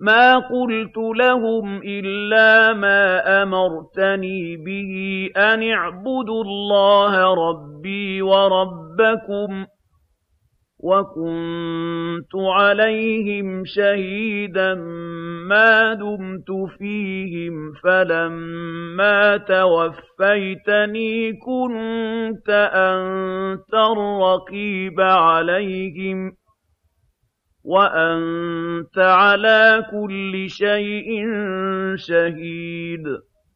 مَا قُلْتُ لَهُمْ إِلَّا مَا أَمَرْتَنِي بِهِ أَنِ اعْبُدُوا اللَّهَ رَبِّي وَرَبَّكُمْ ۚ وَكُنتُ عَلَيْهِمْ شَهِيدًا مَّا دُمْتُ فِيهِمْ ۖ فَلَمَّا تَوَفَّيْتَنِي كُنتَ أَنتَ الرَّقِيبَ عَلَيْهِمْ ۚ وَأَنتَ عَلَىٰ كُلِّ شَيْءٍ شَهِيدٌ.